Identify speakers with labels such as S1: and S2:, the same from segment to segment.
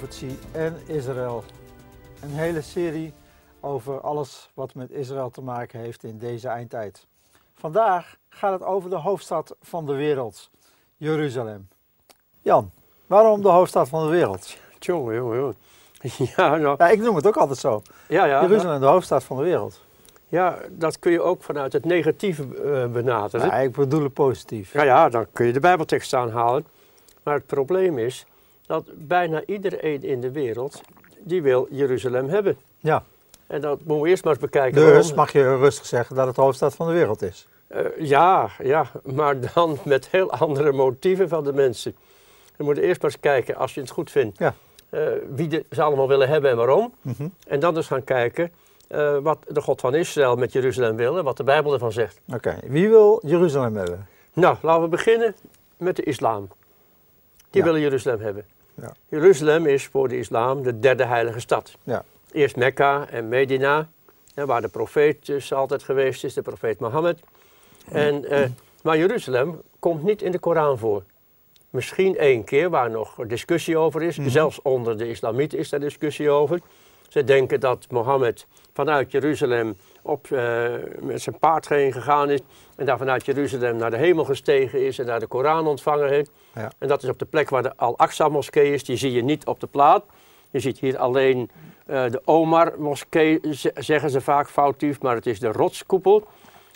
S1: En Profetie en Israël. Een hele serie over alles wat met Israël te maken heeft in deze eindtijd. Vandaag gaat het over de hoofdstad van de wereld, Jeruzalem. Jan, waarom de hoofdstad van de wereld?
S2: Jongen, jongen, jongen. Ja, nou,
S1: Ja, ik noem het ook altijd zo.
S2: ja, ja,
S1: Jeruzalem, de hoofdstad van de wereld.
S2: ja, dat kun je ook vanuit het negatieve eh, benaderen.
S1: Ja, ik bedoel het positief.
S2: Ja, ja, dan kun je de Bijbeltekst aanhalen. Maar het probleem is dat bijna iedereen in de wereld, die wil Jeruzalem hebben.
S1: Ja,
S2: En dat moeten we eerst maar eens bekijken.
S1: dus
S2: waarom.
S1: mag je rustig zeggen dat het de hoofdstad van de wereld is.
S2: Eh, ja, ja, maar dan met heel andere motieven van de mensen. We moeten eerst maar eens kijken, als je het goed vindt,
S1: Ja.
S2: eh, wie ze allemaal willen hebben en waarom.
S1: Mhm.
S2: En dan dus gaan kijken eh, wat de God van Israël met Jeruzalem wil en wat de Bijbel ervan zegt.
S1: Oké, wie wil Jeruzalem hebben?
S2: Nou, laten we beginnen met de islam. Die
S1: Ja.
S2: willen Jeruzalem hebben.
S1: Ja.
S2: Jeruzalem is voor de islam de derde heilige stad.
S1: Ja.
S2: Eerst Mekka en Medina, waar de profeet dus altijd geweest is, de profeet Mohammed. En, eh, maar Jeruzalem komt niet in de Koran voor. Misschien één keer waar nog discussie over is.
S1: Mhm.
S2: Zelfs onder de islamieten is daar discussie over. Ze denken dat Mohammed vanuit Jeruzalem op, eh, met zijn paard heen gegaan is. En daar vanuit Jeruzalem naar de hemel gestegen is en daar de Koran ontvangen heeft.
S1: Ja.
S2: En dat is op de plek waar de Al-Aqsa-moskee is. Die zie je niet op de plaat. Je ziet hier alleen eh, de Omar-moskee, zeggen ze vaak foutief, maar het is de rotskoepel.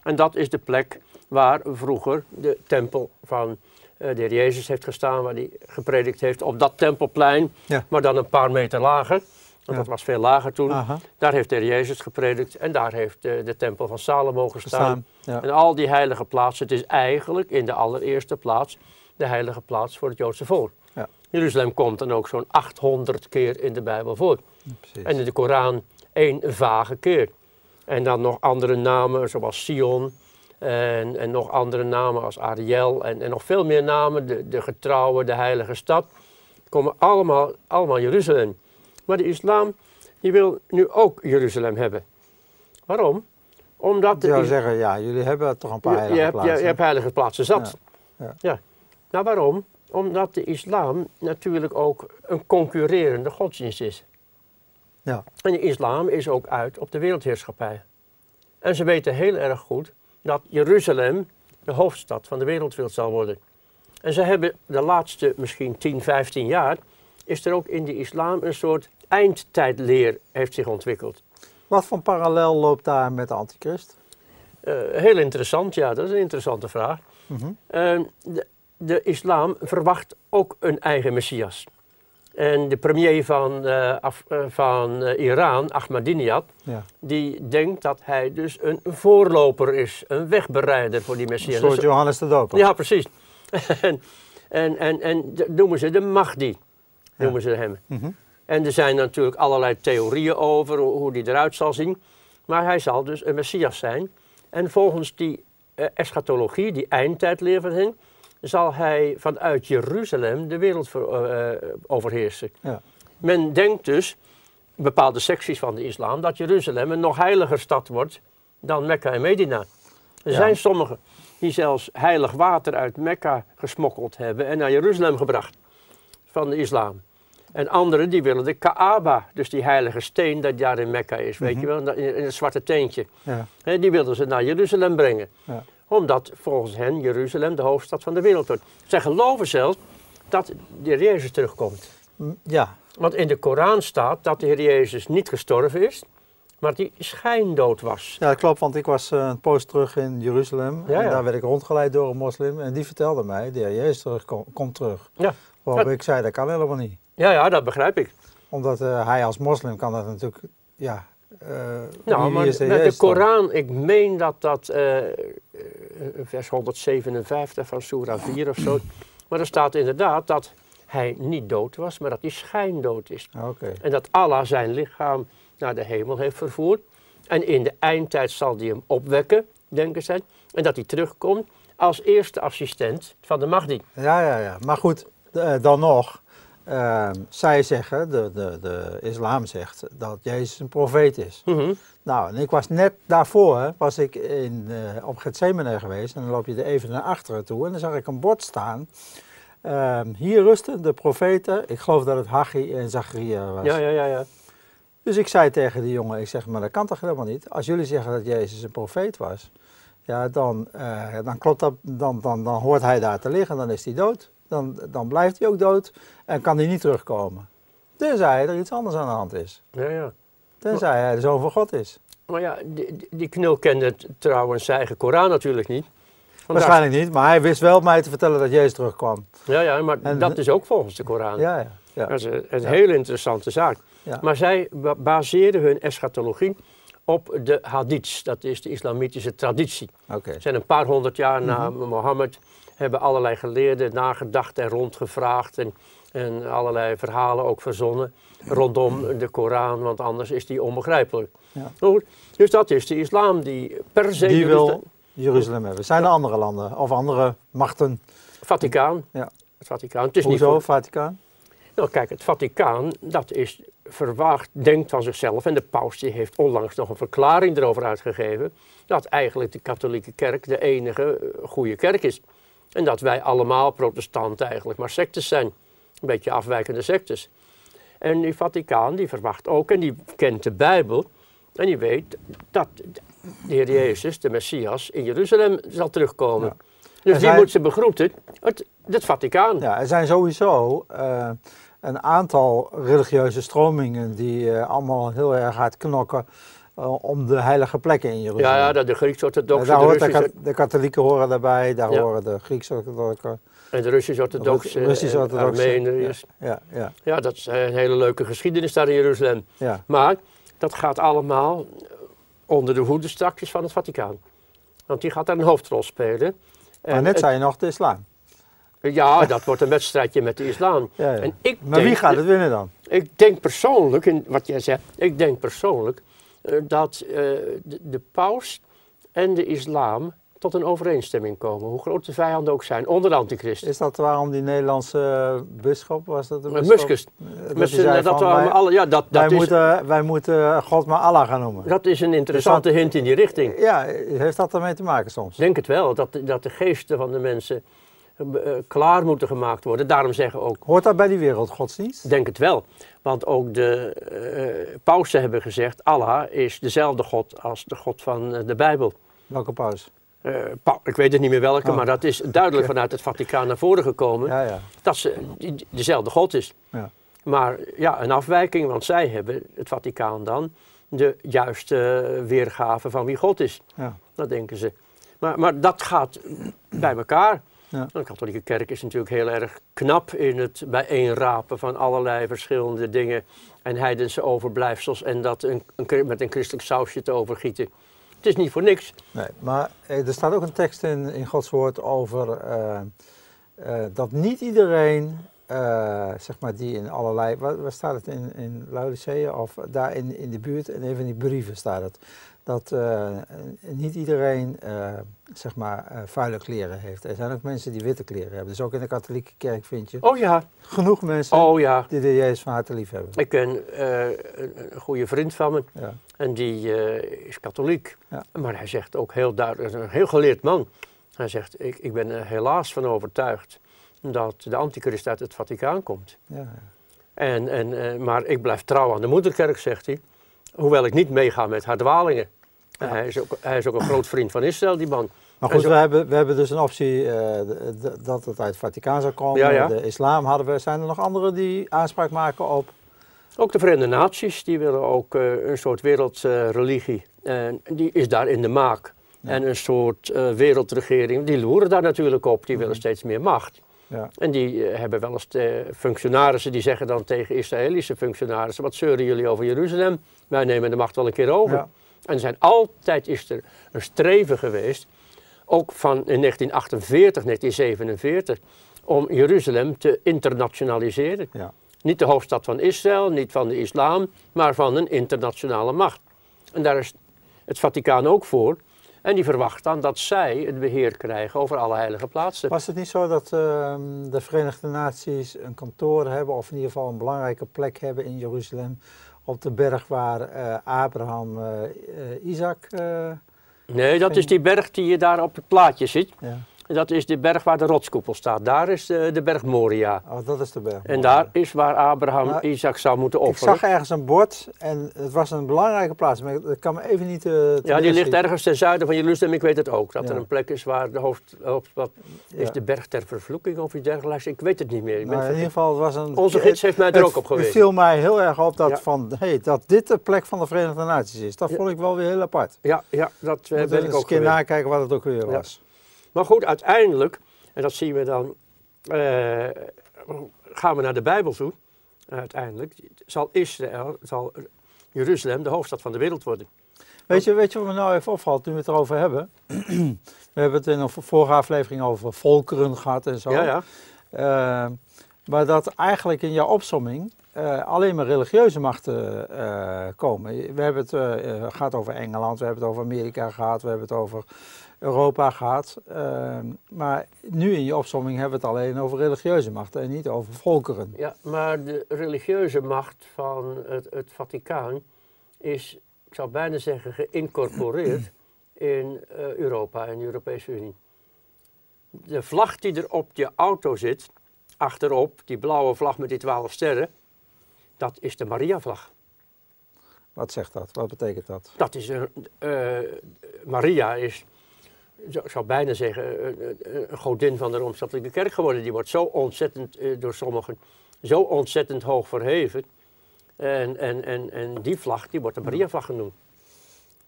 S2: En dat is de plek waar vroeger de tempel van eh, de heer Jezus heeft gestaan, waar hij gepredikt heeft op dat tempelplein,
S1: Ja.
S2: maar dan een paar meter lager. Want dat was veel lager toen.
S1: Aha,
S2: Daar heeft de heer Jezus gepredikt en daar heeft eh, de tempel van Salomo gestaan. En al die heilige plaatsen, het is eigenlijk in de allereerste plaats de heilige plaats voor het Joodse volk.
S1: Ja.
S2: Jeruzalem komt dan ook zo'n 800 keer in de Bijbel voor.
S1: Precies.
S2: En in de Koran één vage keer. En dan nog andere namen zoals Sion en, en nog andere namen als Ariel en, en nog veel meer namen, de, de getrouwe, de heilige stad, komen allemaal, allemaal Jeruzalem. Maar de islam die wil nu ook Jeruzalem hebben. Waarom? Omdat
S1: Ik zou zeggen, ja, jullie hebben toch een paar heilige
S2: je, hebt, je,
S1: plaatsen.
S2: je hebt heilige plaatsen zat.
S1: Ja, ja.
S2: Nou, waarom? Omdat de islam natuurlijk ook een concurrerende godsdienst is.
S1: Ja.
S2: En de islam is ook uit op de wereldheerschappij. En ze weten heel erg goed dat Jeruzalem de hoofdstad van de wereldwereld zal worden. En ze hebben de laatste misschien 10, 15 jaar, is er ook in de islam een soort eindtijdleer heeft zich ontwikkeld.
S1: Wat voor parallel loopt daar met de antichrist?
S2: Eh, heel interessant, ja, dat is een interessante vraag.
S1: Mhm.
S2: Eh, de, de islam verwacht ook een eigen messias. En de premier van, eh, Af- van Iran, Ahmadinejad,
S1: Ja.
S2: die denkt dat hij dus een voorloper is, een wegbereider voor die
S1: Een
S2: messias.
S1: soort
S2: Dus-
S1: Johannes de Doper.
S2: ja, precies. en, en, en, en noemen ze de Mahdi, noemen ze hem.
S1: Mhm.
S2: En er zijn natuurlijk allerlei theorieën over hoe die eruit zal zien. Maar hij zal dus een Messias zijn. En volgens die eh, eschatologie, die eindtijdleer van hen, zal hij vanuit Jeruzalem de wereld ver- eh, overheersen.
S1: Ja.
S2: Men denkt dus, bepaalde secties van de islam, dat Jeruzalem een nog heiliger stad wordt dan Mekka en Medina. Er
S1: Ja.
S2: zijn sommigen die zelfs heilig water uit Mekka gesmokkeld hebben en naar Jeruzalem gebracht van de islam. En anderen die willen de Kaaba, dus die heilige steen dat daar in Mekka is, weet je wel, in het zwarte teentje.
S1: Ja.
S2: Die wilden ze naar Jeruzalem brengen.
S1: Ja.
S2: Omdat volgens hen Jeruzalem de hoofdstad van de wereld wordt. Zij geloven zelfs dat de Heer Jezus terugkomt.
S1: Ja.
S2: Want in de Koran staat dat de Heer Jezus niet gestorven is, maar die schijndood was.
S1: ja, dat klopt, want ik was eh, een poos terug in Jeruzalem.
S2: Ja,
S1: en daar werd ik rondgeleid door een moslim. En die vertelde mij, de heer Jezus terug, kom- komt terug.
S2: Ja.
S1: Waarop ik zei, dat kan helemaal niet.
S2: Ja, ja, dat begrijp ik.
S1: Omdat eh, hij als moslim kan dat natuurlijk, ja... eh,
S2: Nou, maar met de? Koran, ik meen dat dat eh, vers 157 van Surah 4 of zo. Maar er staat inderdaad dat hij niet dood was, maar dat hij schijndood is.
S1: Ah, Oké.
S2: En dat Allah zijn lichaam naar de hemel heeft vervoerd. En in de eindtijd zal hij hem opwekken, denken zij. En dat hij terugkomt als eerste assistent van de Mahdi.
S1: Ja, ja, ja. Maar goed, dan nog. eh, zij zeggen, de, de, de islam zegt, dat Jezus een profeet is.
S2: Mhm.
S1: Nou, en ik was net daarvoor, was ik in, eh, op Gethsemane geweest. En dan loop je er even naar achteren toe en dan zag ik een bord staan. ehm, hier rusten de profeten. Ik geloof dat het Haggai en Zacharia was.
S2: Ja, ja, ja, ja.
S1: Dus ik zei tegen die jongen, ik zeg, maar dat kan toch helemaal niet? Als jullie zeggen dat Jezus een profeet was, ja, dan, eh, dan klopt dat, dan, dan, dan hoort hij daar te liggen, dan is hij dood. Dan, dan blijft hij ook dood en kan hij niet terugkomen. Tenzij er iets anders aan de hand is.
S2: ja, ja.
S1: Tenzij hij de zoon van God is.
S2: Maar ja, die, die knul kende trouwens zijn eigen Koran natuurlijk niet.
S1: Waarschijnlijk niet, maar hij wist wel mij te vertellen dat Jezus terugkwam.
S2: Ja, ja, maar
S1: En-
S2: dat is ook volgens de Koran.
S1: Ja, ja. ja.
S2: Dat is een, een
S1: Ja.
S2: hele interessante zaak.
S1: Ja.
S2: Maar zij ba- baseerden hun eschatologie op de hadiths. Dat is de islamitische traditie.
S1: Oké.
S2: Ze zijn een paar honderd jaar na
S1: Mhm.
S2: Mohammed, hebben allerlei geleerden nagedacht en rondgevraagd. En, en allerlei verhalen ook verzonnen rondom de Koran, want anders is die onbegrijpelijk.
S1: Ja.
S2: Goed, dus dat is de islam die per se...
S1: Die wil Jeruzalem hebben. Zijn er andere landen of andere machten?
S2: Vaticaan.
S1: Ja.
S2: Het Vaticaan. Het is niet
S1: Hoezo,
S2: voor,
S1: Vaticaan?
S2: Nou, kijk, het Vaticaan, dat is verwaagd, denkt van zichzelf. En de paus die heeft onlangs nog een verklaring erover uitgegeven. Dat eigenlijk de katholieke kerk de enige eh, goede kerk is. En dat wij allemaal protestanten eigenlijk maar sectes zijn. Een beetje afwijkende sectes. En die Vaticaan die verwacht ook, en die kent de Bijbel. En die weet dat de Heer Jezus, de Messias, in Jeruzalem zal terugkomen.
S1: Ja.
S2: Dus
S1: En
S2: die
S1: zij-
S2: moet ze begroeten, het, het Vaticaan.
S1: Ja, er zijn sowieso eh, een aantal religieuze stromingen die eh, allemaal heel erg hard knokken om de heilige plekken in Jeruzalem.
S2: Ja, ja, dat de Grieks-orthodoxe, de
S1: de, de katholieken horen daarbij, daar
S2: Ja.
S1: horen de Grieks-orthodoxe,
S2: en de Russisch-orthodoxe,
S1: Ru- Russisch-orthodoxe,
S2: Armeniërs.
S1: ja, ja,
S2: Ja, dat is een hele leuke geschiedenis daar in Jeruzalem.
S1: ja.
S2: Maar dat gaat allemaal onder de hoede strakjes van het Vaticaan. Want die gaat daar een hoofdrol spelen.
S1: Maar
S2: En
S1: net
S2: het-
S1: zei je nog de islam.
S2: Ja, dat wordt een wedstrijdje met de islam.
S1: Ja, ja.
S2: En ik
S1: Maar wie gaat het winnen dan?
S2: Ik denk persoonlijk, in wat jij zegt, ik denk persoonlijk eh, dat eh, de, de paus en de islam tot een overeenstemming komen. Hoe groot de vijanden ook zijn, onder de antichrist.
S1: Is dat waarom die Nederlandse eh, bisschop, was dat bisschop?
S2: Muskus,
S1: Eh, dat zei
S2: dat
S1: van, wij,
S2: alle, ja, dat,
S1: wij,
S2: dat, is,
S1: moeten, wij moeten God maar Allah gaan noemen.
S2: dat is een interessante
S1: Dus dat-
S2: hint in die richting.
S1: Ja, heeft dat ermee te maken soms?
S2: Ik denk het wel, dat, de- dat de geesten van de mensen eh, klaar moeten gemaakt worden. Daarom zeggen ook,
S1: Hoort dat bij die wereldgodsdienst?
S2: ik denk het wel. Want ook de eh pausen hebben gezegd, Allah is dezelfde God als de God van eh, de Bijbel.
S1: Welke paus?
S2: Eh, pa- ik weet het niet meer welke,
S1: Oh.
S2: maar dat is duidelijk vanuit het Vaticaan naar voren gekomen.
S1: Ja, ja.
S2: Dat ze dezelfde God is.
S1: Ja.
S2: Maar ja, een afwijking, want zij hebben, het Vaticaan dan, de juiste weergave van wie God is.
S1: ja.
S2: Dat denken ze. Maar, maar dat gaat bij elkaar.
S1: Ja.
S2: De katholieke kerk is natuurlijk heel erg knap in het bijeenrapen van allerlei verschillende dingen en heidense overblijfsels en dat een, een, met een christelijk sausje te overgieten. Het is niet voor niks.
S1: Nee, maar eh, er staat ook een tekst in, in Gods woord over eh, eh, dat niet iedereen, eh, zeg maar die in allerlei, waar, waar staat het in, in Laodicea of daar in, in de buurt, en even in die brieven staat het, dat eh, niet iedereen, eh, zeg maar, vuile kleren heeft. Er zijn ook mensen die witte kleren hebben. Dus ook in de katholieke kerk vind je
S2: Oh ja,
S1: genoeg mensen
S2: oh ja.
S1: die de Jezus van harte lief hebben.
S2: Ik ken een, een goede vriend van me
S1: Ja.
S2: en die is katholiek.
S1: Ja.
S2: Maar hij zegt ook heel duidelijk, een heel geleerd man. Hij zegt, ik, ik ben er helaas van overtuigd dat de antichrist uit het Vaticaan komt.
S1: Ja.
S2: En, en, eh, maar ik blijf trouw aan de moederkerk, zegt hij. Hoewel ik niet meega met haar dwalingen.
S1: Ja.
S2: Hij, is ook, hij is ook een groot vriend van Israël, die man.
S1: Maar goed,
S2: zo-
S1: we hebben, we hebben dus een optie eh, dat het uit het Vaticaan zou komen.
S2: Ja, ja.
S1: De islam hadden we. Zijn er nog anderen die aanspraak maken op?
S2: Ook de Verenigde Naties, die willen ook eh, een soort wereldreligie. en die is daar in de maak. En een soort wereldregering, die loeren daar natuurlijk op. Die willen
S1: Mhm.
S2: steeds meer macht.
S1: Ja.
S2: En die eh, hebben wel eens de functionarissen, die zeggen dan tegen Israëlische functionarissen, wat zeuren jullie over Jeruzalem? Wij nemen de macht wel een keer over.
S1: Ja.
S2: En er zijn altijd is er een streven geweest, ook van in 1948, 1947, om Jeruzalem te internationaliseren.
S1: Ja.
S2: Niet de hoofdstad van Israël, niet van de islam, maar van een internationale macht. En daar is het Vaticaan ook voor. En die verwacht dan dat zij het beheer krijgen over alle heilige plaatsen.
S1: Was het niet zo dat ehm, de Verenigde Naties een kantoor hebben, of in ieder geval een belangrijke plek hebben in Jeruzalem, op de berg waar eh, Abraham, eh, Isaac.
S2: Nee, dat is die berg die je daar op het plaatje ziet.
S1: ja.
S2: Dat is de berg waar de rotskoepel staat. Daar is de, de berg Moria.
S1: Oh, dat is de berg.
S2: En daar is waar Abraham
S1: Nou,
S2: Isaac zou moeten
S1: Ik
S2: offeren.
S1: zag ergens een bord en het was een belangrijke plaats, maar ik kan me even niet. eh, te
S2: Ja, die ligt
S1: schieten.
S2: ergens ten zuiden van Jeruzalem. Ik weet het ook. Dat
S1: Ja.
S2: er een plek is waar de hoofd... hoofdstad is
S1: Ja.
S2: de berg ter vervloeking of iets dergelijks. Ik weet het niet meer. Ik ben
S1: Nou, in ieder geval, het was een.
S2: Onze gids heeft mij er
S1: het-
S2: ook op
S1: Het
S2: gewezen.
S1: viel mij heel erg op dat,
S2: Ja.
S1: van, hey, dat dit de plek van de Verenigde Naties is. Dat vond ik wel weer heel apart.
S2: Ja, ja, dat eh,
S1: Moet
S2: ben
S1: eens
S2: ik
S1: een
S2: ook
S1: keer
S2: geweest.
S1: nakijken wat het ook weer was.
S2: Maar goed, uiteindelijk, en dat zien we dan, eh, gaan we naar de Bijbel toe. Uiteindelijk zal Israël, zal Jeruzalem de hoofdstad van de wereld worden.
S1: Weet je, weet je wat me nou even opvalt, nu we het erover hebben? we hebben het in een vorige aflevering over volkeren gehad en zo.
S2: Ja, ja.
S1: Eh, maar dat eigenlijk in jouw opsomming eh, alleen maar religieuze machten komen. We hebben het eh, eh, gehad over Engeland, we hebben het over Amerika gehad, we hebben het over Europa gehad. Eh, maar nu in je opsomming hebben we het alleen over religieuze machten en niet over volkeren.
S2: ja, maar de religieuze macht van het, het Vaticaan is, ik zou bijna zeggen, geïncorporeerd in eh, Europa en de Europese Unie. De vlag die er op je auto zit, achterop, die blauwe vlag met die twaalf sterren, dat is de Maria-vlag.
S1: Wat zegt dat? Wat betekent dat?
S2: Dat is een, eh, Maria is, ik zou bijna zeggen, een, godin van de Rooms-Katholieke Kerk geworden. Die wordt zo ontzettend, eh, door sommigen, zo ontzettend hoog verheven. En, en, en, en die vlag, die wordt de Maria-vlag genoemd.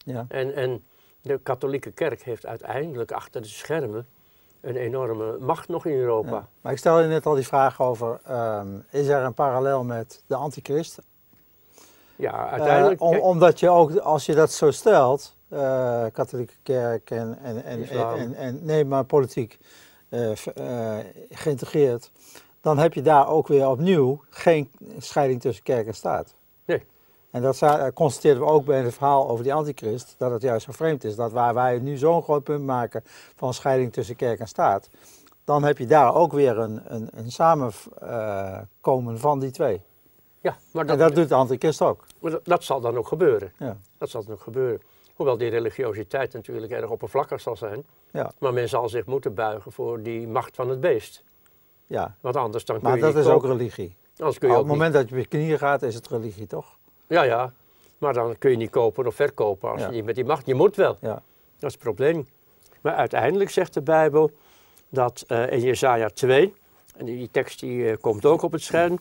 S1: Ja.
S2: En, en de katholieke kerk heeft uiteindelijk achter de schermen een enorme macht nog in Europa.
S1: Ja. Maar ik stel je net al die vraag over, ehm, is er een parallel met de antichrist?
S2: Ja, uiteindelijk.
S1: Eh, om- omdat je ook, als je dat zo stelt, eh, katholieke kerk en, en, en, en, en nee, maar politiek eh, eh, geïntegreerd, dan heb je daar ook weer opnieuw geen scheiding tussen kerk en staat.
S2: Nee.
S1: En dat constateerden we ook bij het verhaal over die antichrist, dat het juist zo vreemd is. Dat waar wij nu zo'n groot punt maken van scheiding tussen kerk en staat, dan heb je daar ook weer een, een, een samenkomen van die twee.
S2: ja, maar
S1: En
S2: dat,
S1: dat doet de antichrist ook.
S2: maar dat, dat zal dan ook gebeuren.
S1: Ja.
S2: Dat zal dan ook gebeuren. Hoewel die religiositeit natuurlijk erg oppervlakkig zal zijn.
S1: Ja.
S2: Maar men zal zich moeten buigen voor die macht van het beest.
S1: Ja,
S2: Want anders dan kun
S1: maar
S2: je
S1: dat
S2: niet
S1: is ook religie.
S2: Anders kun je
S1: Op
S2: ook
S1: het moment dat je op je knieën gaat, is het religie, toch?
S2: Ja, ja. Maar dan kun je niet kopen of verkopen als
S1: Ja.
S2: je niet met die macht... Je moet wel.
S1: Ja.
S2: Dat is het probleem. Maar uiteindelijk zegt de Bijbel dat eh, in Jesaja 2... En die tekst die, eh, komt ook op het scherm.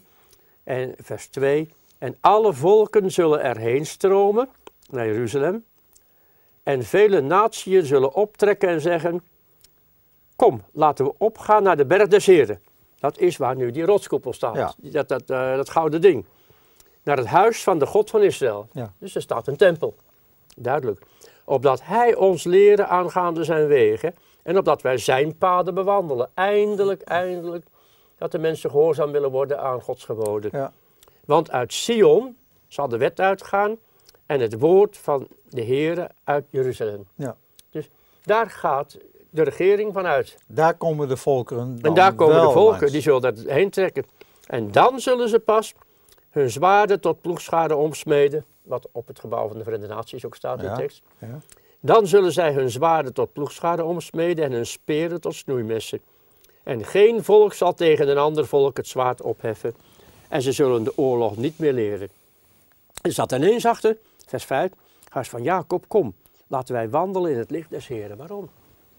S2: En vers 2... En alle volken zullen erheen stromen naar Jeruzalem. En vele natieën zullen optrekken en zeggen... Kom, laten we opgaan naar de berg des Heren. Dat is waar nu die rotskoepel staat.
S1: Ja.
S2: Dat, dat, eh, dat gouden ding. Naar het huis van de God van Israël.
S1: Ja.
S2: Dus er staat een tempel. Duidelijk. Opdat hij ons leren aangaande zijn wegen. En opdat wij zijn paden bewandelen. Eindelijk, eindelijk. Dat de mensen gehoorzaam willen worden aan Gods geboden.
S1: Ja.
S2: Want uit Sion zal de wet uitgaan. En het woord van de Heere uit Jeruzalem.
S1: Ja.
S2: Dus daar gaat de regering vanuit.
S1: Daar komen de volkeren
S2: En daar komen de
S1: langs.
S2: die zullen daarheen trekken. En dan zullen ze pas hun zwaarden tot ploegschade omsmeden. Wat op het gebouw van de Verenigde Naties ook staat in
S1: Ja.
S2: de tekst.
S1: Ja.
S2: Dan zullen zij hun zwaarden tot ploegschade omsmeden en hun speren tot snoeimessen. En geen volk zal tegen een ander volk het zwaard opheffen. En ze zullen de oorlog niet meer leren. Er zat ineens achter, vers 5, huis van Jacob, kom, laten wij wandelen in het licht des Heren. Waarom?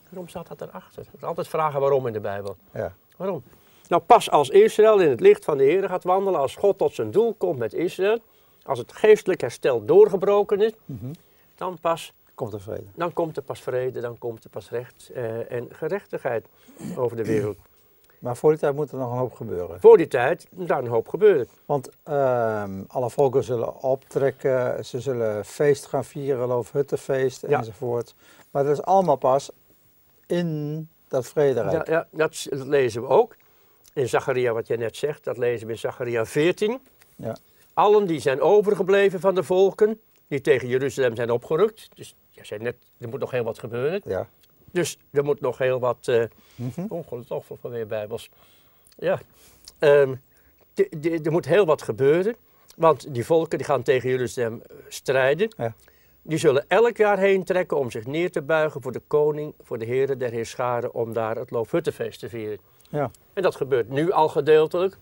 S2: Waarom staat dat erachter? Je moet altijd vragen waarom in de Bijbel.
S1: Ja.
S2: Waarom? Nou, pas als Israël in het licht van de Heer gaat wandelen, als God tot zijn doel komt met Israël, als het geestelijk herstel doorgebroken is,
S1: Mhm.
S2: dan pas
S1: Komt er vrede.
S2: dan komt er pas vrede, dan komt er pas recht eh, en gerechtigheid over de wereld.
S1: Maar voor die tijd moet er nog een hoop gebeuren.
S2: Voor die tijd moet daar een hoop gebeuren.
S1: Want ehm, alle volken zullen optrekken, ze zullen feest gaan vieren, loofhuttenfeest
S2: Ja.
S1: enzovoort. Maar dat is allemaal pas in dat vrederijk.
S2: Ja, ja, dat, lezen we ook in Zacharia, wat je net zegt, dat lezen we in Zacharia 14.
S1: Ja.
S2: Allen die zijn overgebleven van de volken, die tegen Jeruzalem zijn opgerukt. Dus je zei net, er moet nog heel wat gebeuren.
S1: Ja.
S2: Dus er moet nog heel wat, eh
S1: Mhm.
S2: ongelooflijk van weer bijbels. Ja, Ehm, de- de- er moet heel wat gebeuren, want die volken die gaan tegen Jeruzalem eh, strijden.
S1: Ja.
S2: die zullen elk jaar heen trekken om zich neer te buigen voor de koning, voor de heren der heerscharen, om daar het Loofhuttenfeest te vieren.
S1: Ja.
S2: En dat gebeurt nu al gedeeltelijk,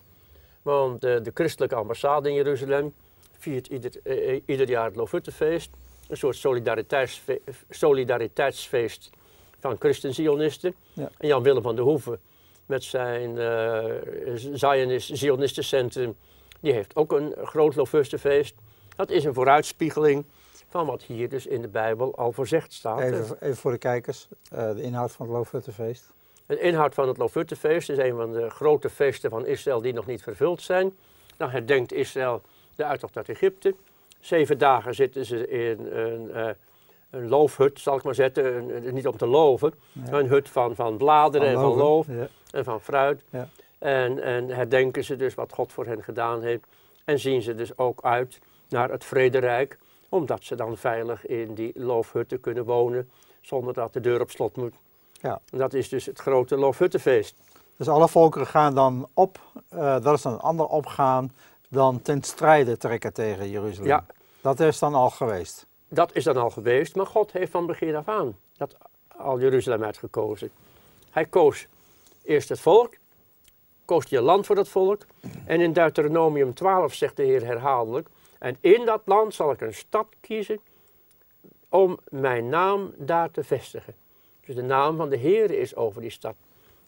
S2: want eh, de christelijke ambassade in Jeruzalem viert ieder, eh, ieder jaar het Loofhuttenfeest. Een soort solidariteitsfe- solidariteitsfeest van christen-zionisten.
S1: Ja.
S2: En Jan Willem van der Hoeven met zijn eh Zionist, Zionistencentrum, die heeft ook een groot Loofhuttenfeest. Dat is een vooruitspiegeling van wat hier dus in de Bijbel al voorzegd staat.
S1: Even, even voor de kijkers, eh, de inhoud van het Loofhuttenfeest.
S2: De inhoud van het Loofhuttenfeest is een van de grote feesten van Israël die nog niet vervuld zijn. Dan herdenkt Israël de uittocht uit Egypte. Zeven dagen zitten ze in een, eh, een loofhut, zal ik maar zetten. Een- niet om te loven,
S1: Ja.
S2: een hut van, van bladeren en van loof
S1: Ja.
S2: en van fruit.
S1: Ja.
S2: En, en herdenken ze dus wat God voor hen gedaan heeft. En zien ze dus ook uit naar het vrederijk, omdat ze dan veilig in die loofhutten kunnen wonen, zonder dat de deur op slot moet.
S1: Ja.
S2: En dat is dus het grote loofhuttenfeest.
S1: Dus alle volkeren gaan dan op, eh, dat is dan een ander opgaan dan ten strijde trekken tegen Jeruzalem.
S2: Ja.
S1: Dat is dan al geweest.
S2: Dat is dan al geweest, maar God heeft van begin af aan dat al Jeruzalem uitgekozen. Hij koos eerst het volk, koos je land voor dat volk. En in Deuteronomium 12 zegt de Heer herhaaldelijk, en in dat land zal ik een stad kiezen om mijn naam daar te vestigen. Dus de naam van de Heer is over die stad.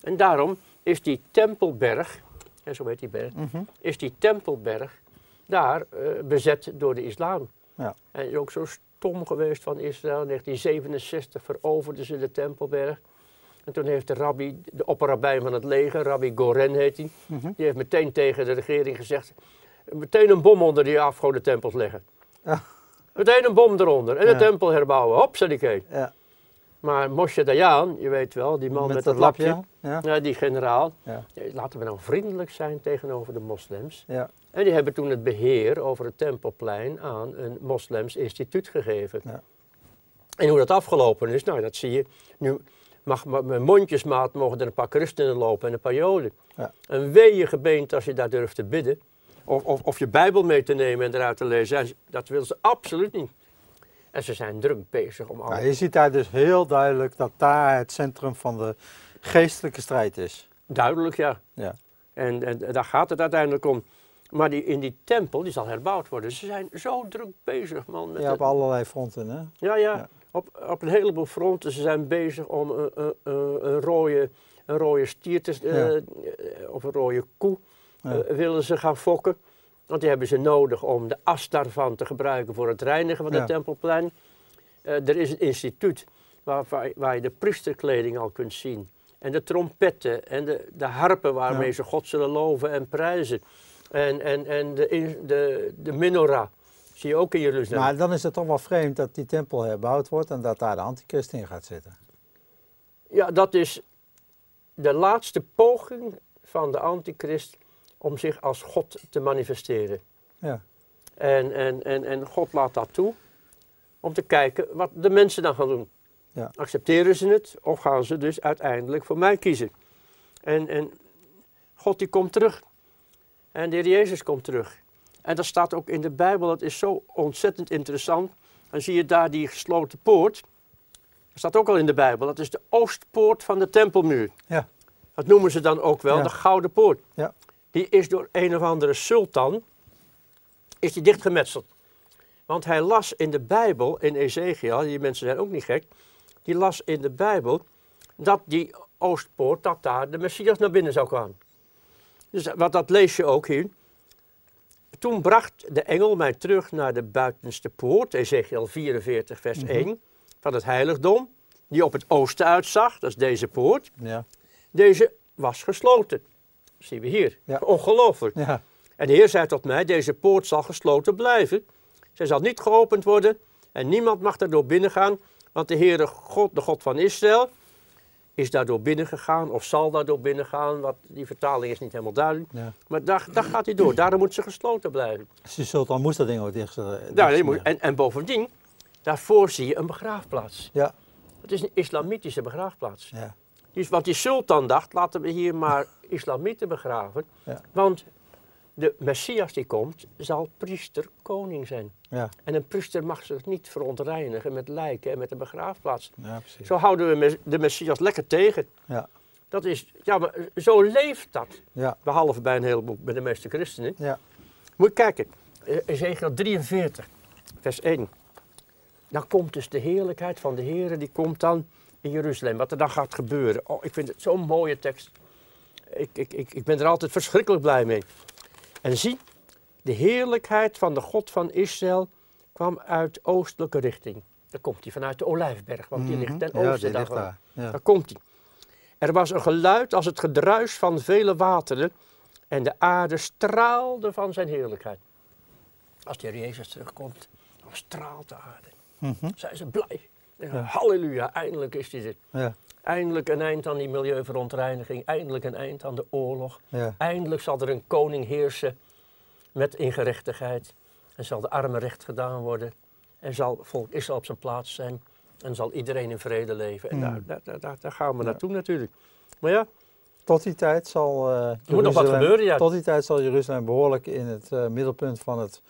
S2: En daarom is die Tempelberg, en zo heet die berg,
S1: Mhm.
S2: is die Tempelberg daar eh, bezet door de islam.
S1: Ja.
S2: En is ook zo stom geweest van Israël. In 1967 veroverden ze de Tempelberg. En toen heeft de rabbi, de opperrabijn van het leger, rabbi Goren heet hij,
S1: Mhm.
S2: die heeft meteen tegen de regering gezegd, meteen een bom onder die afgoden tempels leggen.
S1: Ja.
S2: Meteen een bom eronder en de
S1: Ja.
S2: tempel herbouwen. Hop, zei die
S1: Ja.
S2: Maar Moshe Dayan, je weet wel, die man met, dat lapje,
S1: Ja.
S2: ja, die generaal, laten we nou vriendelijk zijn tegenover de moslims.
S1: Ja.
S2: En die hebben toen het beheer over het Tempelplein aan een moslims instituut gegeven.
S1: Ja.
S2: En hoe dat afgelopen is, nou dat zie je. Nu mag met mondjesmaat mogen er een paar christenen lopen en een paar joden.
S1: Ja.
S2: Een weeën gebeent als je daar durft te bidden. Of, of, of je bijbel mee te nemen en eruit te lezen. En Dat willen ze absoluut niet. En ze zijn druk bezig om
S1: Ja,
S2: alles.
S1: je ziet daar dus heel duidelijk dat daar het centrum van de geestelijke strijd is.
S2: Duidelijk, ja.
S1: Ja.
S2: En, en daar gaat het uiteindelijk om. Maar die, in die tempel, die zal herbouwd worden. Ze zijn zo druk bezig, man. Met
S1: Ja, op allerlei fronten. Hè?
S2: Ja, ja.
S1: Ja.
S2: Op, op een heleboel fronten. Ze zijn bezig om een, een, een, een rode, een rode stier te, of een rode koe
S1: Ja.
S2: willen ze gaan fokken. Want die hebben ze nodig om de as daarvan te gebruiken voor het reinigen van het tempelplein. Er is een instituut waar, waar, waar je de priesterkleding al kunt zien. En de trompetten en de, de harpen waarmee ze God zullen loven en prijzen. En, en, en de, de, de menorah zie je ook in Jeruzalem.
S1: Maar dan is het toch wel vreemd dat die tempel herbouwd wordt en dat daar de antichrist in gaat zitten.
S2: Ja, dat is de laatste poging van de antichrist om zich als God te manifesteren.
S1: Ja.
S2: En, en, en, en God laat dat toe om te kijken wat de mensen dan gaan doen.
S1: Ja.
S2: Accepteren ze het of gaan ze dus uiteindelijk voor mij kiezen? En, en God die komt terug. En de Heer Jezus komt terug. En dat staat ook in de Bijbel, dat is zo ontzettend interessant. Dan zie je daar die gesloten poort. Dat staat ook al in de Bijbel, dat is de oostpoort van de tempelmuur.
S1: Ja.
S2: Dat noemen ze dan ook wel
S1: Ja.
S2: de Gouden Poort.
S1: Ja.
S2: Die is door een of andere sultan, is die dichtgemetseld. Want hij las in de Bijbel, in Ezekiel, die mensen zijn ook niet gek, die las in de Bijbel dat die oostpoort, dat daar de Messias naar binnen zou gaan. Dus wat dat lees je ook hier. Toen bracht de engel mij terug naar de buitenste poort, Ezekiel 44, vers
S1: Mhm.
S2: 1, van het heiligdom, die op het oosten uitzag, dat is deze poort.
S1: Ja.
S2: Deze was gesloten. Dat zien we hier.
S1: Ja.
S2: Ongelooflijk.
S1: Ja.
S2: En de Heer zei tot mij, deze poort zal gesloten blijven. Zij zal niet geopend worden en niemand mag daardoor binnengaan, want de Heere God, de God van Israël, is daardoor binnengegaan of zal daardoor binnengaan. Wat, die vertaling is niet helemaal duidelijk.
S1: ja.
S2: Maar daar, daar gaat hij door. Daarom moet ze gesloten blijven.
S1: Dus die sultan moest dat ding ook dicht. eh,
S2: moet-
S1: smeren.
S2: en, en bovendien, daarvoor zie je een begraafplaats.
S1: Ja.
S2: Het is een islamitische begraafplaats.
S1: Ja.
S2: Dus, want die sultan dacht, laten we hier maar islamieten begraven.
S1: Ja.
S2: Want de Messias die komt, zal priester koning zijn.
S1: Ja,
S2: En een priester mag zich niet verontreinigen met lijken en met de begraafplaats.
S1: ja precies.
S2: Zo houden we de Messias lekker tegen.
S1: Ja,
S2: Dat is, ja, maar zo leeft dat.
S1: ja,
S2: Behalve bij een heleboel, bij de meeste christenen.
S1: ja.
S2: Moet je kijken, eh, Ezekiel 43, vers 1. Dan komt dus de heerlijkheid van de Heer, die komt dan in Jeruzalem. Wat er dan gaat gebeuren. Oh, ik vind het zo'n mooie tekst. Ik, ik, ik, ik ben er altijd verschrikkelijk blij mee. En zie, de heerlijkheid van de God van Israël kwam uit oostelijke richting. Dan komt hij vanuit de Olijfberg, want die ligt ten
S1: Mhm. Ja,
S2: oosten daarvan.
S1: daar. Ja.
S2: Daar komt hij. Er was een geluid als het gedruis van vele wateren en de aarde straalde van zijn heerlijkheid. Als de Heer Jezus terugkomt, dan straalt de aarde.
S1: Mhm.
S2: Zijn ze blij. Ja,
S1: Ja.
S2: Halleluja, eindelijk is dit het.
S1: Ja,
S2: Eindelijk een eind aan die milieuverontreiniging, eindelijk een eind aan de oorlog.
S1: ja,
S2: Eindelijk zal er een koning heersen met ingerechtigheid. En zal de armen recht gedaan worden. En zal volk Israël op zijn plaats zijn. En zal iedereen in vrede leven. En
S1: Mm.
S2: daar, daar, daar, gaan we
S1: Ja.
S2: naartoe natuurlijk. Maar ja,
S1: Tot die tijd zal
S2: er moet nog wat gebeuren. Ja.
S1: Tot die tijd zal Jeruzalem behoorlijk in het eh, middelpunt van het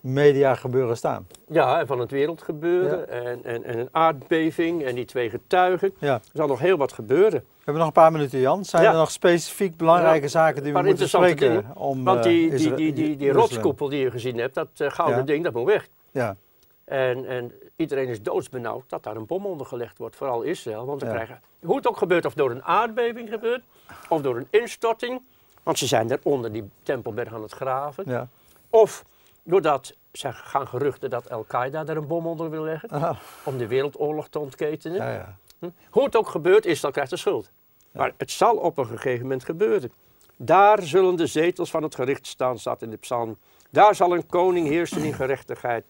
S1: mediagebeuren staan.
S2: Ja, en van het wereldgebeuren. En, en, en een aardbeving en die twee getuigen.
S1: Ja.
S2: Er zal nog heel wat gebeuren.
S1: We hebben nog een paar minuten, Jan. Zijn
S2: Ja.
S1: er nog specifiek belangrijke zaken die we moeten spreken? Om,
S2: Want
S1: eh,
S2: die, die, die, die, die rotskoepel die je gezien hebt, dat eh, gouden ding, dat moet weg.
S1: Ja,
S2: En, en iedereen is doodsbenauwd dat daar een bom onder gelegd wordt, vooral Israël. Want we krijgen, hoe het ook gebeurt, of door een aardbeving gebeurt, of door een instorting. Want ze zijn daar onder die tempelberg aan het graven.
S1: ja.
S2: Of doordat, ze gaan geruchten dat Al-Qaeda daar een bom onder wil leggen,
S1: Ah,
S2: om de wereldoorlog te ontketenen.
S1: ja, ja.
S2: Hm? Hoe het ook gebeurt, Israël krijgt de schuld. Maar het zal op een gegeven moment gebeuren. Daar zullen de zetels van het gericht staan, staat in de psalm. Daar zal een koning heersen in gerechtigheid.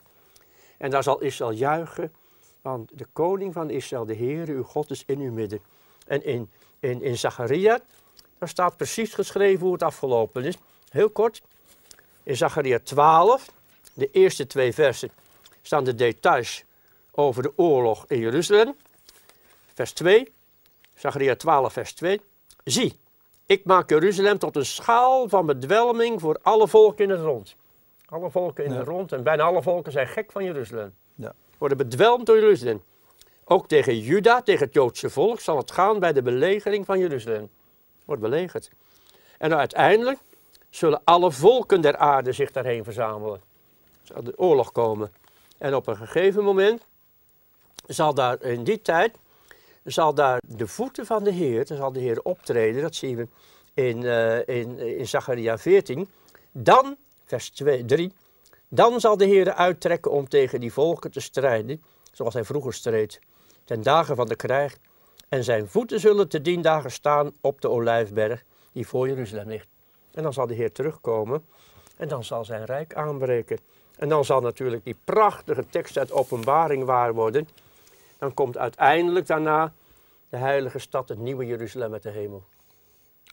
S2: En daar zal Israël juichen, want de koning van Israël, de Heere, uw God, is in uw midden. En in, in, in Zacharia, daar staat precies geschreven hoe het afgelopen is. Heel kort, in Zacharia 12, de eerste twee versen, staan de details over de oorlog in Jeruzalem. Vers 2, Zacharia 12, vers 2. Zie, ik maak Jeruzalem tot een schaal van bedwelming voor alle volken in het rond. Alle volken in
S1: Ja.
S2: het rond en bijna alle volken zijn gek van Jeruzalem.
S1: Ja.
S2: Worden bedwelmd door Jeruzalem. Ook tegen Juda, tegen het Joodse volk, zal het gaan bij de belegering van Jeruzalem. Wordt belegerd. En uiteindelijk zullen alle volken der aarde zich daarheen verzamelen. Zal de oorlog komen. En op een gegeven moment zal daar in die tijd zal daar de voeten van de Heer, dan zal de Heer optreden, dat zien we in, eh in, in Zacharia 14. Dan, vers 2, 3, dan zal de Heer uittrekken om tegen die volken te strijden, zoals hij vroeger streed, ten dagen van de krijg. En zijn voeten zullen te dien dagen staan op de olijfberg die voor Jeruzalem ligt. En dan zal de Heer terugkomen en dan zal zijn rijk aanbreken. En dan zal natuurlijk die prachtige tekst uit openbaring waar worden. Dan komt uiteindelijk daarna de heilige stad, het nieuwe Jeruzalem uit de hemel.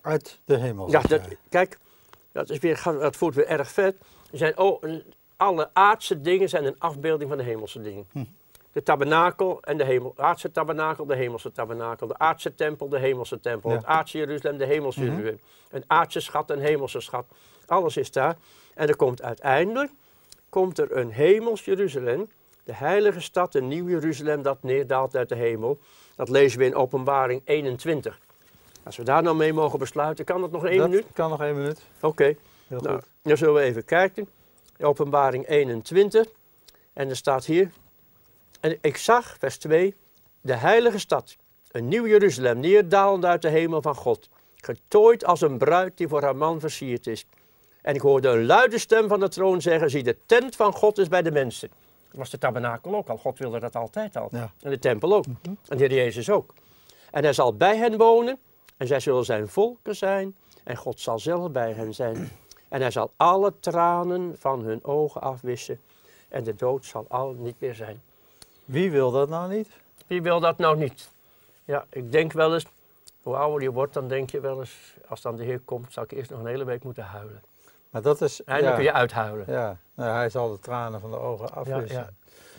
S1: Uit de hemel.
S2: Ja, dat, kijk, dat, is weer, dat voert weer erg vet. Er zijn, oh, alle aardse dingen zijn een afbeelding van de hemelse dingen.
S1: Hm.
S2: De tabernakel en de hemel, aardse tabernakel, de hemelse tabernakel. De aardse tempel, de hemelse tempel.
S1: Ja.
S2: Het aardse Jeruzalem, de hemelse
S1: Mhm.
S2: Jeruzalem. Een aardse schat, een hemelse schat. Alles is daar. En er komt uiteindelijk komt er een hemels Jeruzalem. De heilige stad, een nieuw Jeruzalem dat neerdaalt uit de hemel. Dat lezen we in openbaring 21. Als we daar nou mee mogen besluiten, kan dat nog één
S1: dat
S2: minuut?
S1: kan nog één minuut.
S2: Oké, nou, dan zullen we even kijken. Openbaring 21. En er staat hier. En ik zag, vers 2, de heilige stad, een nieuw Jeruzalem, neerdalend uit de hemel van God. Getooid als een bruid die voor haar man versierd is. En ik hoorde een luide stem van de troon zeggen, zie de tent van God is bij de mensen. Dat was de tabernakel ook al, God wilde dat altijd al.
S1: Ja.
S2: En de tempel ook. En de Heer Jezus ook. En hij zal bij hen wonen en zij zullen zijn volken zijn en God zal zelf bij hen zijn. En hij zal alle tranen van hun ogen afwissen en de dood zal al niet meer zijn.
S1: Wie wil dat nou niet?
S2: Wie wil dat nou niet? Ja, ik denk wel eens, hoe ouder je wordt, dan denk je wel eens, als dan de Heer komt, zal ik eerst nog een hele week moeten huilen.
S1: Maar dat is.
S2: En dan
S1: ja,
S2: kun je uithuilen.
S1: ja, nou, hij zal de tranen van de ogen afwissen.
S2: ja,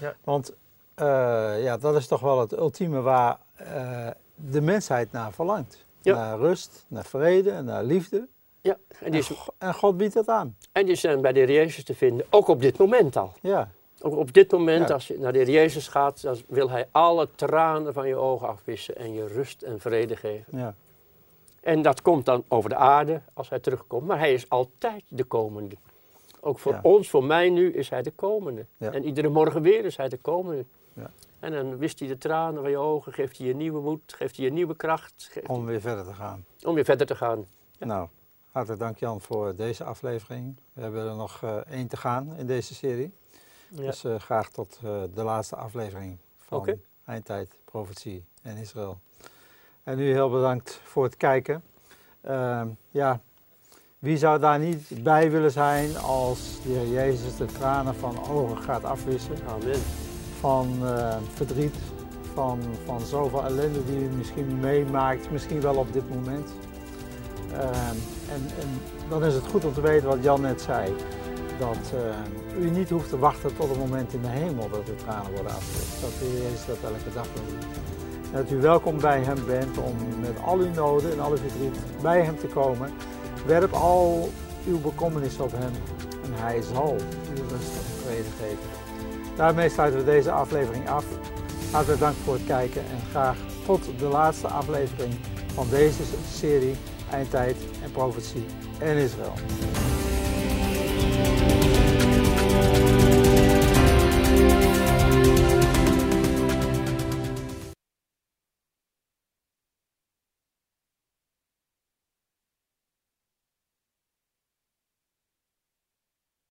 S2: ja.
S1: Want eh, ja, dat is toch wel het ultieme waar eh, de mensheid naar verlangt. Naar rust, naar vrede, naar liefde.
S2: Ja, en die, is,
S1: en God biedt het aan.
S2: en die zijn bij de Jezus te vinden, ook op dit moment al.
S1: Ja,
S2: Ook op dit moment,
S1: Ja.
S2: als je naar de Heer Jezus gaat, dan wil Hij alle tranen van je ogen afwissen en je rust en vrede geven.
S1: ja,
S2: En dat komt dan over de aarde als Hij terugkomt, maar Hij is altijd de komende. Ook voor
S1: Ja.
S2: ons, voor mij nu, is Hij de komende. En iedere morgen weer is Hij de komende.
S1: Ja.
S2: En dan wist Hij de tranen van je ogen, geeft Hij je nieuwe moed, geeft Hij je nieuwe kracht,
S1: om weer verder te gaan.
S2: om weer verder te gaan.
S1: Nou, hartelijk dank Jan voor deze aflevering. We hebben er nog eh, één te gaan in deze serie.
S2: Ja.
S1: Dus eh, graag tot eh, de laatste aflevering van
S2: Oké.
S1: Eindtijd, Profetie en Israël. En u heel bedankt voor het kijken. Ehm, ja, wie zou daar niet bij willen zijn als de Heer Jezus de tranen van ogen gaat afwissen?
S2: Amen.
S1: Van eh, verdriet, van, van zoveel ellende die u misschien meemaakt, misschien wel op dit moment. Ehm, en, en dan is het goed om te weten wat Jan net zei. Dat eh, u niet hoeft te wachten tot het moment in de hemel dat uw tranen worden afgewist. Dat Heer Jezus dat elke dag. En dat u welkom bij hem bent om met al uw noden en al uw verdriet bij hem te komen. Werp al uw bekommernis op hem en hij zal u rust en vrede geven. Daarmee sluiten we deze aflevering af. Hartelijk dank voor het kijken en graag tot de laatste aflevering van deze serie Eindtijd en Profetie en Israël.